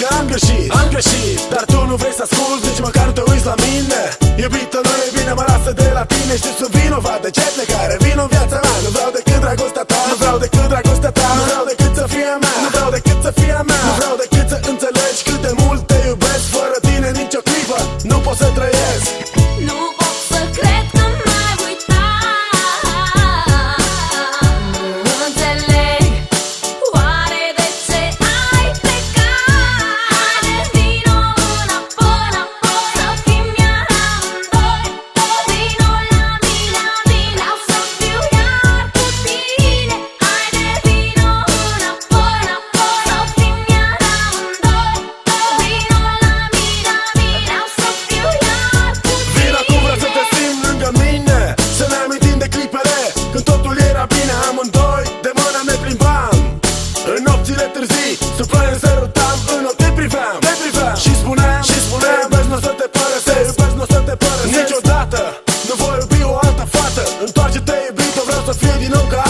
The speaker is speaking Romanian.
că am greșit, am greșit Dar tu nu vrei să asculti, nici măcar nu te uiți la mine Iubită, nu e bine, mă lasă de la tine Știi sunt. live não cai.